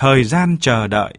Thời gian chờ đợi.